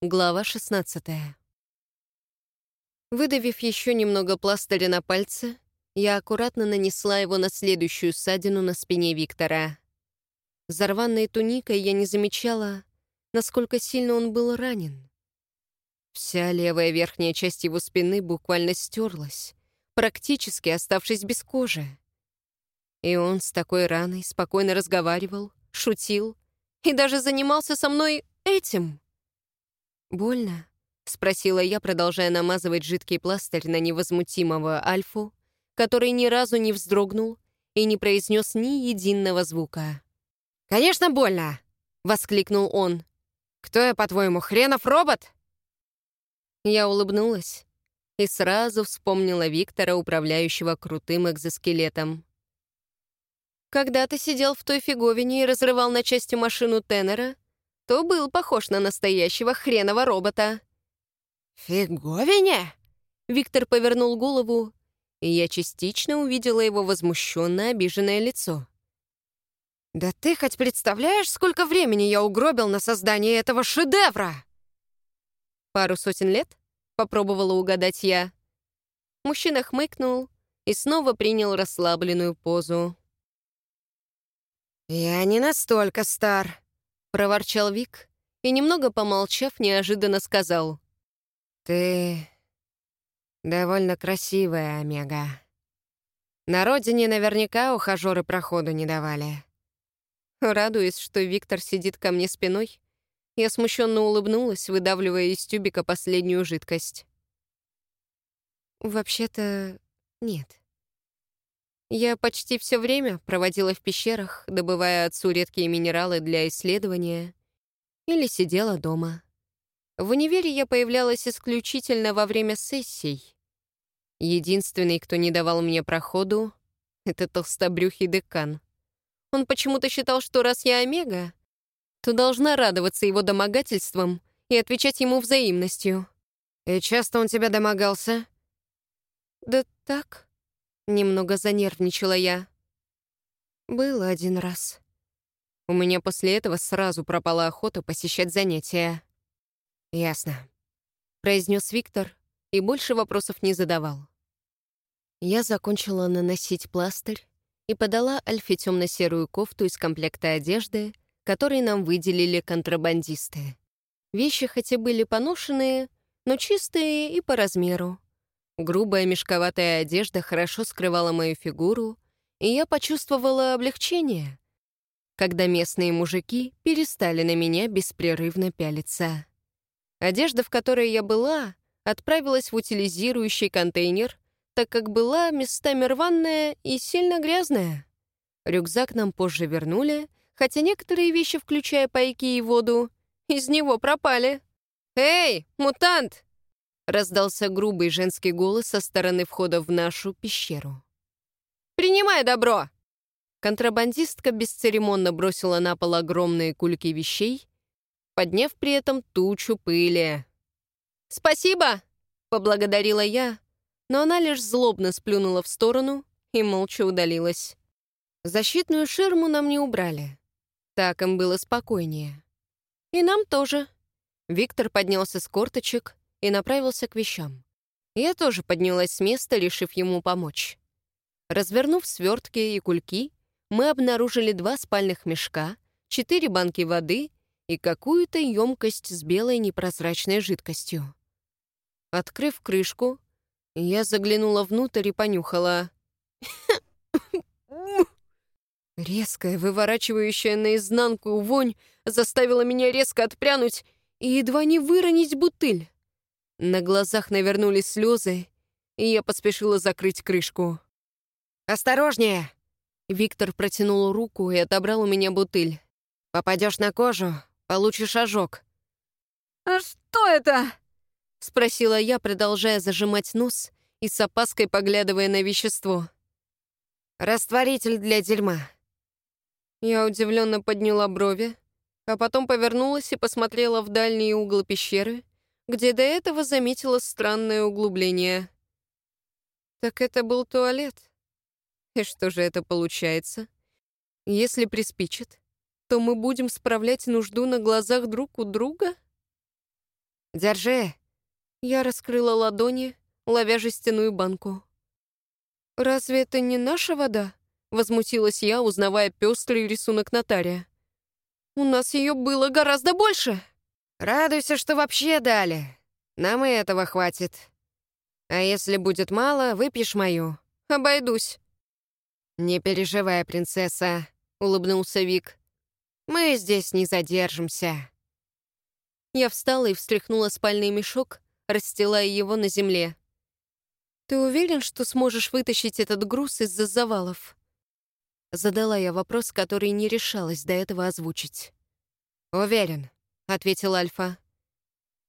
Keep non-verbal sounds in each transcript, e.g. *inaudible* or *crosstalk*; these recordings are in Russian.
Глава 16 Выдавив еще немного пластыря на пальцы, я аккуратно нанесла его на следующую ссадину на спине Виктора. За рваной туникой я не замечала, насколько сильно он был ранен. Вся левая верхняя часть его спины буквально стерлась, практически оставшись без кожи. И он с такой раной спокойно разговаривал, шутил и даже занимался со мной этим. «Больно?» — спросила я, продолжая намазывать жидкий пластырь на невозмутимого Альфу, который ни разу не вздрогнул и не произнес ни единого звука. «Конечно, больно!» — воскликнул он. «Кто я, по-твоему, хренов робот?» Я улыбнулась и сразу вспомнила Виктора, управляющего крутым экзоскелетом. Когда ты сидел в той фиговине и разрывал на части машину Теннера, то был похож на настоящего хренового робота. «Фиговине?» Виктор повернул голову, и я частично увидела его возмущенно обиженное лицо. «Да ты хоть представляешь, сколько времени я угробил на создание этого шедевра?» «Пару сотен лет?» — попробовала угадать я. Мужчина хмыкнул и снова принял расслабленную позу. «Я не настолько стар», — проворчал Вик и, немного помолчав, неожиданно сказал. «Ты довольно красивая, Омега. На родине наверняка ухажеры проходу не давали». Радуясь, что Виктор сидит ко мне спиной, я смущенно улыбнулась, выдавливая из тюбика последнюю жидкость. «Вообще-то нет». Я почти все время проводила в пещерах, добывая отцу редкие минералы для исследования, или сидела дома. В универе я появлялась исключительно во время сессий. Единственный, кто не давал мне проходу, — это толстобрюхий декан. Он почему-то считал, что раз я омега, то должна радоваться его домогательствам и отвечать ему взаимностью. «И часто он тебя домогался?» «Да так», Немного занервничала я. Было один раз. У меня после этого сразу пропала охота посещать занятия. «Ясно», — произнес Виктор и больше вопросов не задавал. Я закончила наносить пластырь и подала Альфе темно-серую кофту из комплекта одежды, который нам выделили контрабандисты. Вещи хоть и были поношенные, но чистые и по размеру. Грубая мешковатая одежда хорошо скрывала мою фигуру, и я почувствовала облегчение, когда местные мужики перестали на меня беспрерывно пялиться. Одежда, в которой я была, отправилась в утилизирующий контейнер, так как была местами рваная и сильно грязная. Рюкзак нам позже вернули, хотя некоторые вещи, включая пайки и воду, из него пропали. «Эй, мутант!» Раздался грубый женский голос со стороны входа в нашу пещеру. «Принимай добро!» Контрабандистка бесцеремонно бросила на пол огромные кульки вещей, подняв при этом тучу пыли. «Спасибо!» — поблагодарила я, но она лишь злобно сплюнула в сторону и молча удалилась. Защитную ширму нам не убрали. Так им было спокойнее. И нам тоже. Виктор поднялся с корточек и направился к вещам. Я тоже поднялась с места, решив ему помочь. Развернув свертки и кульки, мы обнаружили два спальных мешка, четыре банки воды и какую-то емкость с белой непрозрачной жидкостью. Открыв крышку, я заглянула внутрь и понюхала. *coughs* Резкая, выворачивающая наизнанку вонь заставила меня резко отпрянуть и едва не выронить бутыль. На глазах навернулись слезы, и я поспешила закрыть крышку. «Осторожнее!» Виктор протянул руку и отобрал у меня бутыль. «Попадешь на кожу, получишь ожог». «А что это?» — спросила я, продолжая зажимать нос и с опаской поглядывая на вещество. «Растворитель для дерьма». Я удивленно подняла брови, а потом повернулась и посмотрела в дальний угол пещеры, где до этого заметила странное углубление. Так это был туалет. И что же это получается? Если приспичит, то мы будем справлять нужду на глазах друг у друга? Держи!» Я раскрыла ладони, ловя жестяную банку. «Разве это не наша вода?» — возмутилась я, узнавая пестрый рисунок нотария. «У нас ее было гораздо больше!» «Радуйся, что вообще дали. Нам и этого хватит. А если будет мало, выпьешь мою. Обойдусь». «Не переживай, принцесса», — улыбнулся Вик. «Мы здесь не задержимся». Я встала и встряхнула спальный мешок, расстилая его на земле. «Ты уверен, что сможешь вытащить этот груз из-за завалов?» Задала я вопрос, который не решалась до этого озвучить. «Уверен», — ответил Альфа.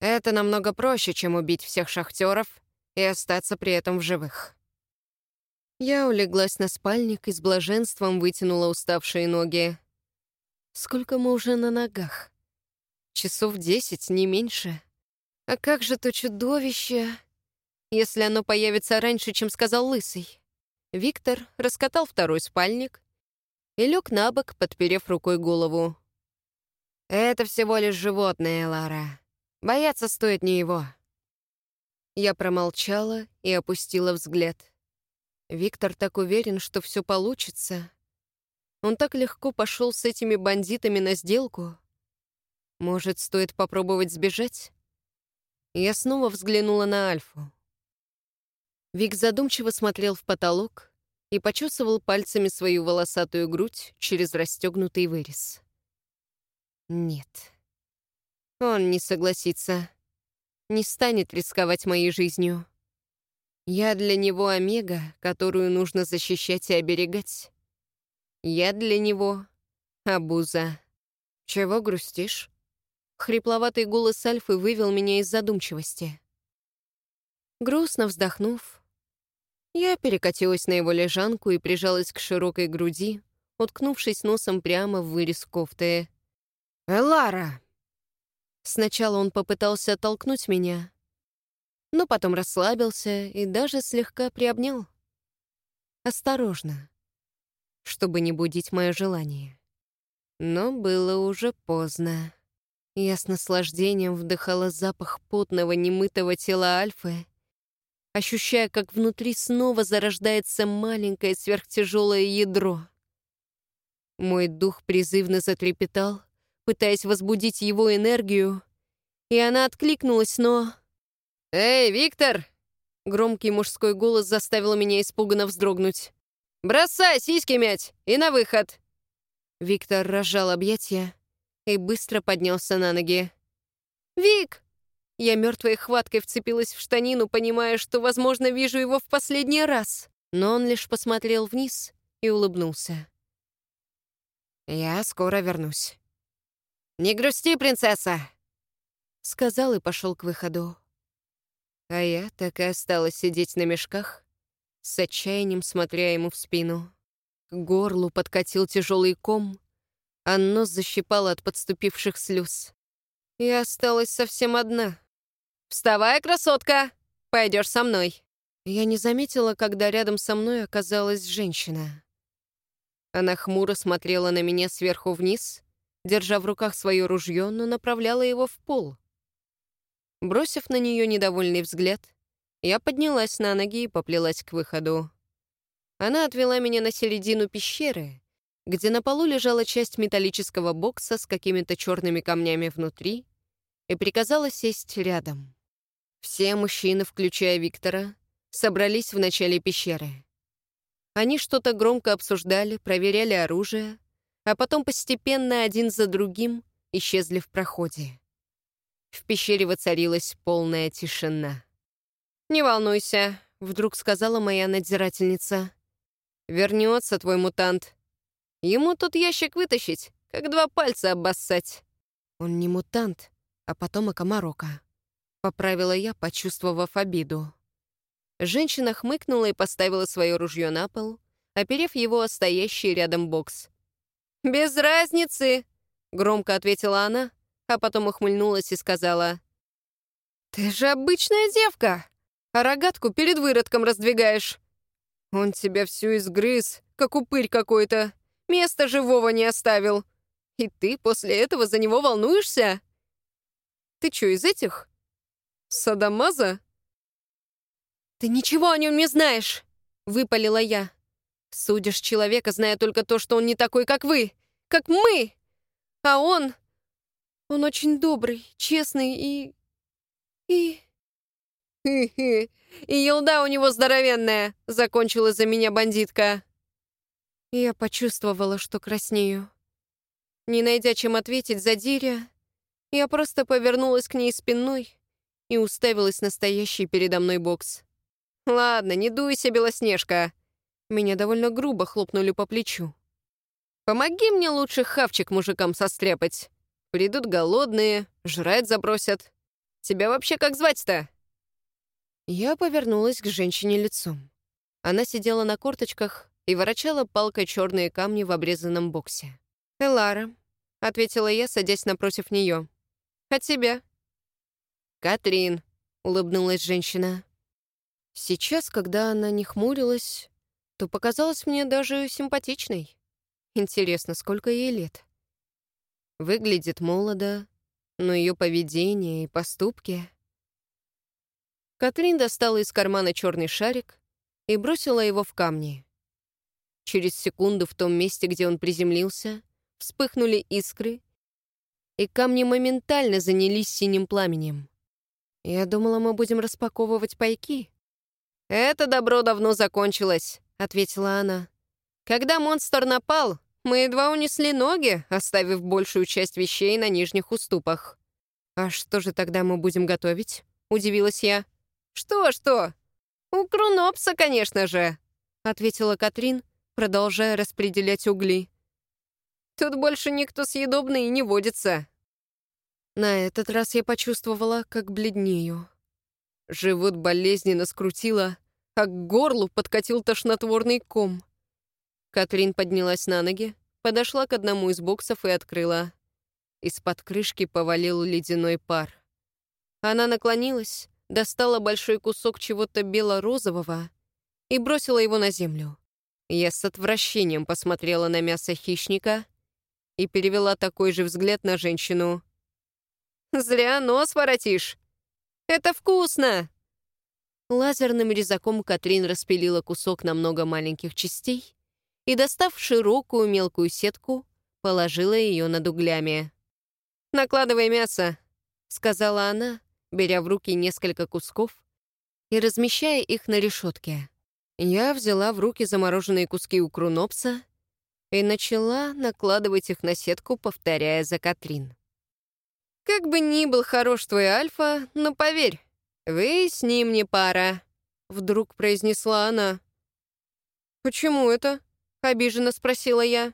«Это намного проще, чем убить всех шахтеров и остаться при этом в живых». Я улеглась на спальник и с блаженством вытянула уставшие ноги. Сколько мы уже на ногах? Часов десять, не меньше. А как же то чудовище, если оно появится раньше, чем сказал Лысый? Виктор раскатал второй спальник и лег на бок, подперев рукой голову. «Это всего лишь животное, Лара. Бояться стоит не его». Я промолчала и опустила взгляд. Виктор так уверен, что все получится. Он так легко пошел с этими бандитами на сделку. Может, стоит попробовать сбежать? Я снова взглянула на Альфу. Вик задумчиво смотрел в потолок и почесывал пальцами свою волосатую грудь через расстегнутый вырез. Нет. Он не согласится. Не станет рисковать моей жизнью. Я для него Омега, которую нужно защищать и оберегать. Я для него Абуза. Чего грустишь? Хрипловатый голос Альфы вывел меня из задумчивости. Грустно вздохнув, я перекатилась на его лежанку и прижалась к широкой груди, уткнувшись носом прямо в вырез кофты. «Элара!» Сначала он попытался оттолкнуть меня, но потом расслабился и даже слегка приобнял. Осторожно, чтобы не будить мое желание. Но было уже поздно. Я с наслаждением вдыхала запах потного немытого тела Альфы ощущая, как внутри снова зарождается маленькое сверхтяжелое ядро. Мой дух призывно затрепетал, пытаясь возбудить его энергию, и она откликнулась, но... «Эй, Виктор!» Громкий мужской голос заставил меня испуганно вздрогнуть. «Бросай сиськи мять и на выход!» Виктор разжал объятия и быстро поднялся на ноги. «Вик!» Я мертвой хваткой вцепилась в штанину, понимая, что, возможно, вижу его в последний раз. Но он лишь посмотрел вниз и улыбнулся. «Я скоро вернусь». «Не грусти, принцесса!» Сказал и пошел к выходу. А я так и осталась сидеть на мешках, с отчаянием смотря ему в спину. К горлу подкатил тяжелый ком, а нос защипал от подступивших слез. Я осталась совсем одна. «Вставай, красотка! Пойдешь со мной!» Я не заметила, когда рядом со мной оказалась женщина. Она хмуро смотрела на меня сверху вниз, держа в руках свое ружье, но направляла его в пол. Бросив на нее недовольный взгляд, я поднялась на ноги и поплелась к выходу. Она отвела меня на середину пещеры, где на полу лежала часть металлического бокса с какими-то черными камнями внутри, и приказала сесть рядом. Все мужчины, включая Виктора, собрались в начале пещеры. Они что-то громко обсуждали, проверяли оружие, а потом постепенно один за другим исчезли в проходе. В пещере воцарилась полная тишина. «Не волнуйся», — вдруг сказала моя надзирательница. «Вернется твой мутант. Ему тут ящик вытащить, как два пальца обоссать». «Он не мутант, а потомок Амарока», — поправила я, почувствовав обиду. Женщина хмыкнула и поставила свое ружье на пол, оперев его о стоящий рядом бокс. «Без разницы!» — громко ответила она, а потом ухмыльнулась и сказала. «Ты же обычная девка, а рогатку перед выродком раздвигаешь. Он тебя всю изгрыз, как упырь какой-то, места живого не оставил. И ты после этого за него волнуешься? Ты что, из этих, Садамаза? «Ты ничего о нем не знаешь!» — выпалила я. «Судишь человека, зная только то, что он не такой, как вы, как мы! А он... он очень добрый, честный и... и...» «Хы-хы, *laughs* и елда у него здоровенная!» — закончила за меня бандитка. Я почувствовала, что краснею. Не найдя чем ответить за Диря, я просто повернулась к ней спиной и уставилась на стоящий передо мной бокс. «Ладно, не дуйся, Белоснежка!» Меня довольно грубо хлопнули по плечу. «Помоги мне лучше хавчик мужикам состряпать. Придут голодные, жрать забросят. Тебя вообще как звать-то?» Я повернулась к женщине лицом. Она сидела на корточках и ворочала палкой черные камни в обрезанном боксе. «Элара», — ответила я, садясь напротив нее. «От тебя». «Катрин», — улыбнулась женщина. Сейчас, когда она не хмурилась, то показалась мне даже симпатичной. Интересно, сколько ей лет? Выглядит молодо, но ее поведение и поступки... Катрин достала из кармана черный шарик и бросила его в камни. Через секунду в том месте, где он приземлился, вспыхнули искры, и камни моментально занялись синим пламенем. Я думала, мы будем распаковывать пайки. «Это добро давно закончилось», — ответила она. «Когда монстр напал, мы едва унесли ноги, оставив большую часть вещей на нижних уступах». «А что же тогда мы будем готовить?» — удивилась я. «Что-что? У Крунопса, конечно же», — ответила Катрин, продолжая распределять угли. «Тут больше никто съедобный не водится». На этот раз я почувствовала, как бледнею. Живот болезненно скрутило, а к горлу подкатил тошнотворный ком. Катрин поднялась на ноги, подошла к одному из боксов и открыла. Из-под крышки повалил ледяной пар. Она наклонилась, достала большой кусок чего-то бело-розового и бросила его на землю. Я с отвращением посмотрела на мясо хищника и перевела такой же взгляд на женщину. «Зря нос воротишь. Это вкусно!» Лазерным резаком Катрин распилила кусок на много маленьких частей и, достав широкую мелкую сетку, положила ее над углями. «Накладывай мясо», — сказала она, беря в руки несколько кусков и размещая их на решетке. Я взяла в руки замороженные куски укрунопса и начала накладывать их на сетку, повторяя за Катрин. «Как бы ни был хорош твой Альфа, но поверь, вы с ним не пара», — вдруг произнесла она. «Почему это?» — обиженно спросила я.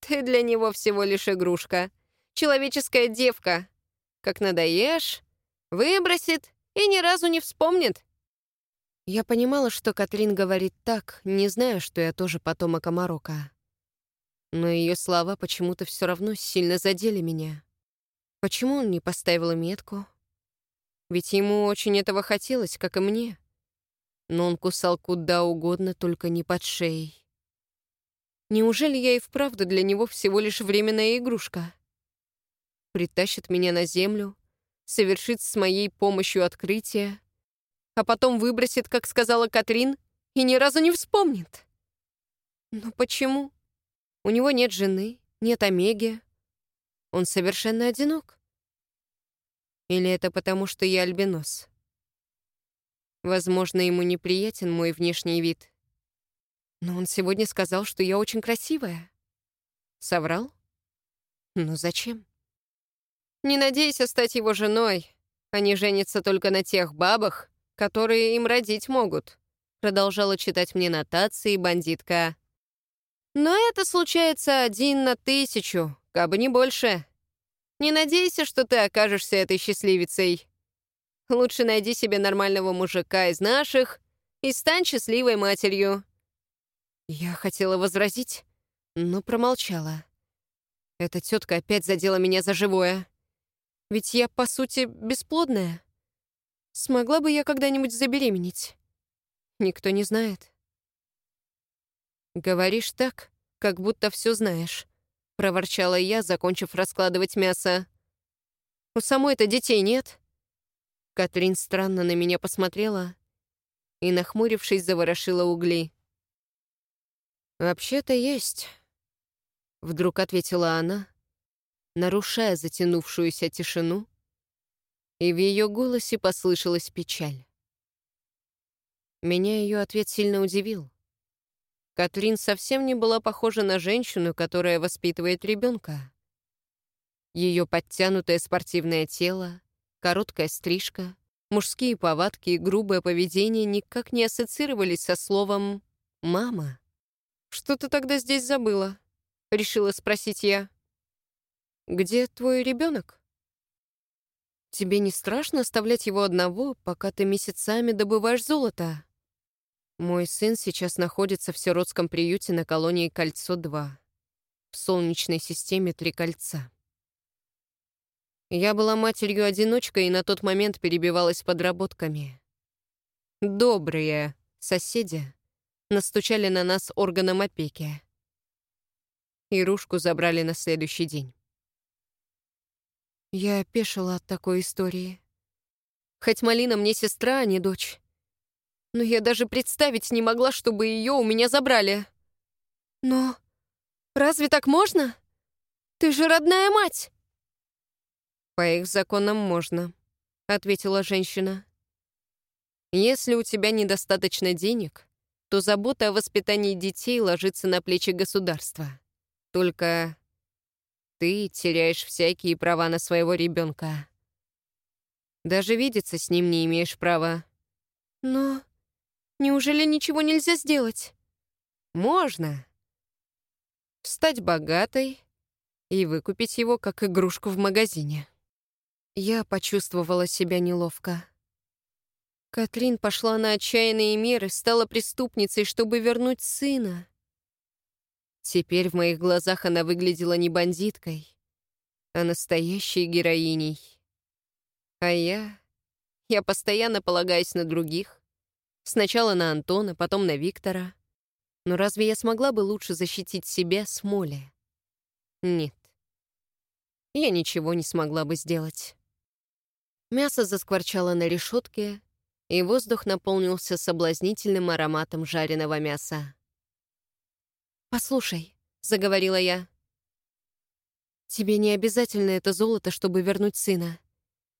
«Ты для него всего лишь игрушка. Человеческая девка. Как надоешь, выбросит и ни разу не вспомнит. Я понимала, что Катрин говорит так, не зная, что я тоже потомок Амарока. Но ее слова почему-то все равно сильно задели меня. Почему он не поставил метку? Ведь ему очень этого хотелось, как и мне. Но он кусал куда угодно, только не под шеей. Неужели я и вправду для него всего лишь временная игрушка? Притащит меня на землю, совершит с моей помощью открытие, а потом выбросит, как сказала Катрин, и ни разу не вспомнит. Но почему? У него нет жены, нет Омеги. Он совершенно одинок. Или это потому, что я альбинос? Возможно, ему неприятен мой внешний вид. Но он сегодня сказал, что я очень красивая. Соврал? Ну зачем? Не надейся стать его женой. Они женятся только на тех бабах, которые им родить могут», — продолжала читать мне нотации бандитка. «Но это случается один на тысячу, как бы не больше. Не надейся, что ты окажешься этой счастливицей. Лучше найди себе нормального мужика из наших и стань счастливой матерью». Я хотела возразить, но промолчала. Эта тетка опять задела меня за живое. Ведь я, по сути, бесплодная. Смогла бы я когда-нибудь забеременеть? Никто не знает. «Говоришь так, как будто все знаешь», — проворчала я, закончив раскладывать мясо. «У самой-то детей нет». Катрин странно на меня посмотрела и, нахмурившись, заворошила угли. «Вообще-то есть», — вдруг ответила она, нарушая затянувшуюся тишину, и в ее голосе послышалась печаль. Меня ее ответ сильно удивил. Катрин совсем не была похожа на женщину, которая воспитывает ребенка. Ее подтянутое спортивное тело, короткая стрижка, мужские повадки и грубое поведение никак не ассоциировались со словом «мама». «Что ты тогда здесь забыла?» — решила спросить я. «Где твой ребенок? Тебе не страшно оставлять его одного, пока ты месяцами добываешь золото?» Мой сын сейчас находится в сиротском приюте на колонии Кольцо-2, в Солнечной системе Три Кольца. Я была матерью-одиночкой и на тот момент перебивалась подработками. Добрые соседи настучали на нас органом опеки. Ирушку забрали на следующий день. Я опешила от такой истории. Хоть Малина мне сестра, а не дочь но я даже представить не могла, чтобы ее у меня забрали. Но разве так можно? Ты же родная мать!» «По их законам можно», — ответила женщина. «Если у тебя недостаточно денег, то забота о воспитании детей ложится на плечи государства. Только ты теряешь всякие права на своего ребенка. Даже видеться с ним не имеешь права. Но Неужели ничего нельзя сделать? Можно. Стать богатой и выкупить его как игрушку в магазине. Я почувствовала себя неловко. Катрин пошла на отчаянные меры, стала преступницей, чтобы вернуть сына. Теперь в моих глазах она выглядела не бандиткой, а настоящей героиней. А я... Я постоянно полагаюсь на других, Сначала на Антона, потом на Виктора. Но разве я смогла бы лучше защитить себя с Молли? Нет. Я ничего не смогла бы сделать. Мясо заскворчало на решетке, и воздух наполнился соблазнительным ароматом жареного мяса. «Послушай», — заговорила я, — «тебе не обязательно это золото, чтобы вернуть сына.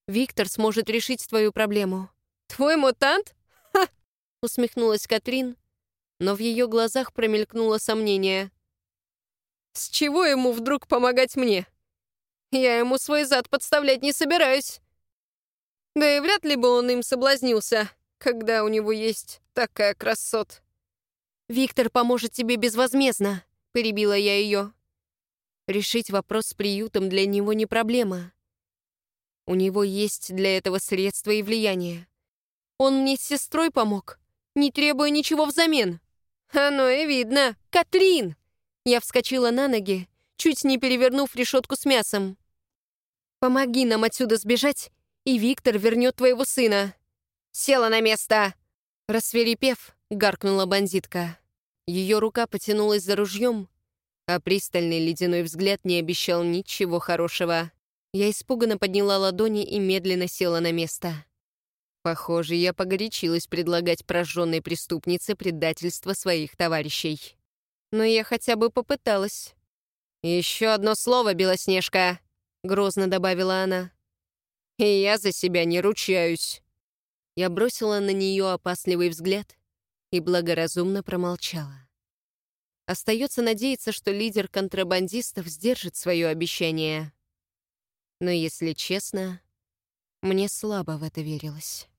Виктор сможет решить твою проблему». «Твой мутант? Усмехнулась Катрин, но в ее глазах промелькнуло сомнение. «С чего ему вдруг помогать мне? Я ему свой зад подставлять не собираюсь. Да и вряд ли бы он им соблазнился, когда у него есть такая красот». «Виктор поможет тебе безвозмездно», — перебила я ее. Решить вопрос с приютом для него не проблема. У него есть для этого средства и влияние. Он мне с сестрой помог не требуя ничего взамен. Оно и видно. Катрин! Я вскочила на ноги, чуть не перевернув решетку с мясом. Помоги нам отсюда сбежать, и Виктор вернет твоего сына. Села на место. Рассверепев, гаркнула бандитка. Ее рука потянулась за ружьем, а пристальный ледяной взгляд не обещал ничего хорошего. Я испуганно подняла ладони и медленно села на место. Похоже, я погорячилась предлагать прожженной преступнице предательство своих товарищей. Но я хотя бы попыталась. «Еще одно слово, Белоснежка», — грозно добавила она. «И я за себя не ручаюсь». Я бросила на нее опасливый взгляд и благоразумно промолчала. Остается надеяться, что лидер контрабандистов сдержит свое обещание. Но, если честно, мне слабо в это верилось.